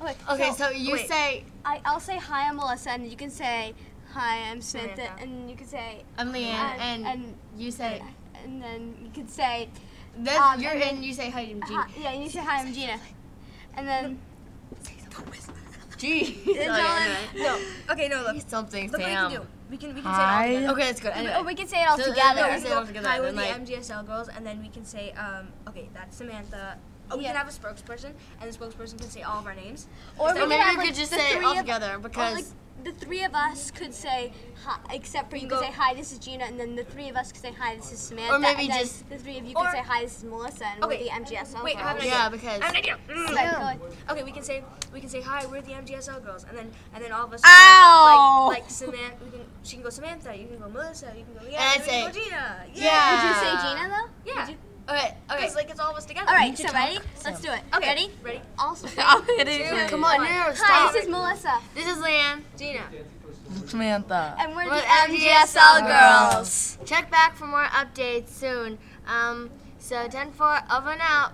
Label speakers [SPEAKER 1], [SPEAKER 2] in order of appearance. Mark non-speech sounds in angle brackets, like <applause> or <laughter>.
[SPEAKER 1] Okay,
[SPEAKER 2] Okay, so you
[SPEAKER 3] wait.
[SPEAKER 2] say
[SPEAKER 1] I, I'll say hi, I'm Melissa, and you can say hi, I'm Samantha,
[SPEAKER 3] Samantha.
[SPEAKER 1] and you can say
[SPEAKER 2] I'm Leanne,
[SPEAKER 1] and,
[SPEAKER 2] and,
[SPEAKER 1] and
[SPEAKER 2] you say
[SPEAKER 1] and then you can say
[SPEAKER 2] that's,
[SPEAKER 1] um,
[SPEAKER 2] you're
[SPEAKER 1] and then-
[SPEAKER 2] and you say hi to
[SPEAKER 1] hi,
[SPEAKER 2] Gina.
[SPEAKER 1] yeah, and you say hi, I'm Gina, and then
[SPEAKER 2] G.
[SPEAKER 1] then John-
[SPEAKER 3] No. Okay, no, look.
[SPEAKER 2] Say something,
[SPEAKER 3] Look what we can do. We can we can
[SPEAKER 4] Hi.
[SPEAKER 3] say it all together.
[SPEAKER 2] Okay, that's good. Anyway.
[SPEAKER 1] oh, we can say it all
[SPEAKER 2] So, uh,
[SPEAKER 1] together.
[SPEAKER 2] no,
[SPEAKER 3] we
[SPEAKER 2] we
[SPEAKER 3] can
[SPEAKER 2] say it all together,
[SPEAKER 3] Hi, we're the
[SPEAKER 2] like-
[SPEAKER 3] MGSL girls, and then we can say, um, okay, that's Samantha. Oh, we
[SPEAKER 1] Yeah.
[SPEAKER 3] can have a spokesperson, and the spokesperson can say all of our names.
[SPEAKER 1] or
[SPEAKER 2] Or
[SPEAKER 1] we
[SPEAKER 2] maybe
[SPEAKER 1] have,
[SPEAKER 2] we
[SPEAKER 1] like,
[SPEAKER 2] could just
[SPEAKER 1] the
[SPEAKER 2] say it
[SPEAKER 1] three
[SPEAKER 2] all
[SPEAKER 1] of-
[SPEAKER 2] together because
[SPEAKER 1] like, the three of us could say hi, except for you could
[SPEAKER 3] go-
[SPEAKER 1] say hi, this is Gina, and then the three of us could say hi, this is Samantha.
[SPEAKER 2] Or maybe
[SPEAKER 1] and then
[SPEAKER 2] just-
[SPEAKER 1] the three of you
[SPEAKER 3] or-
[SPEAKER 1] could say hi, this is Melissa, and
[SPEAKER 3] Okay,
[SPEAKER 1] we're the MGSL
[SPEAKER 3] wait, I have an
[SPEAKER 1] girls.
[SPEAKER 3] idea.
[SPEAKER 2] yeah, because
[SPEAKER 3] I have an idea.
[SPEAKER 1] So,
[SPEAKER 3] Mm.
[SPEAKER 1] go ahead.
[SPEAKER 3] Okay, we can say we can say hi. We're the MGSL girls, and then and then all of us.
[SPEAKER 4] Ow!
[SPEAKER 3] Like, like Samantha, we can she can go Samantha. You can go Melissa. You can go yeah.
[SPEAKER 2] And I'd
[SPEAKER 3] you can go
[SPEAKER 2] say-
[SPEAKER 3] Gina.
[SPEAKER 2] Yeah.
[SPEAKER 1] Would you say Gina though?
[SPEAKER 3] Yeah.
[SPEAKER 1] Would you?
[SPEAKER 2] okay, okay.
[SPEAKER 3] Because like it's all of us together.
[SPEAKER 1] All right, so
[SPEAKER 4] talk,
[SPEAKER 1] ready?
[SPEAKER 4] Sam.
[SPEAKER 1] Let's do it.
[SPEAKER 3] Okay.
[SPEAKER 1] Ready?
[SPEAKER 3] Ready?
[SPEAKER 1] Also, <laughs>
[SPEAKER 4] Oh, it is.
[SPEAKER 3] Two.
[SPEAKER 2] Come on, no,
[SPEAKER 1] Hi, this is Melissa,
[SPEAKER 2] This is Leanne.
[SPEAKER 3] Gina.
[SPEAKER 4] Samantha.
[SPEAKER 1] and we're,
[SPEAKER 2] We're
[SPEAKER 1] the
[SPEAKER 2] the
[SPEAKER 1] MGSL
[SPEAKER 2] MGSL
[SPEAKER 1] girls.
[SPEAKER 2] Check back for more updates soon. Um, so 10 4 over and out.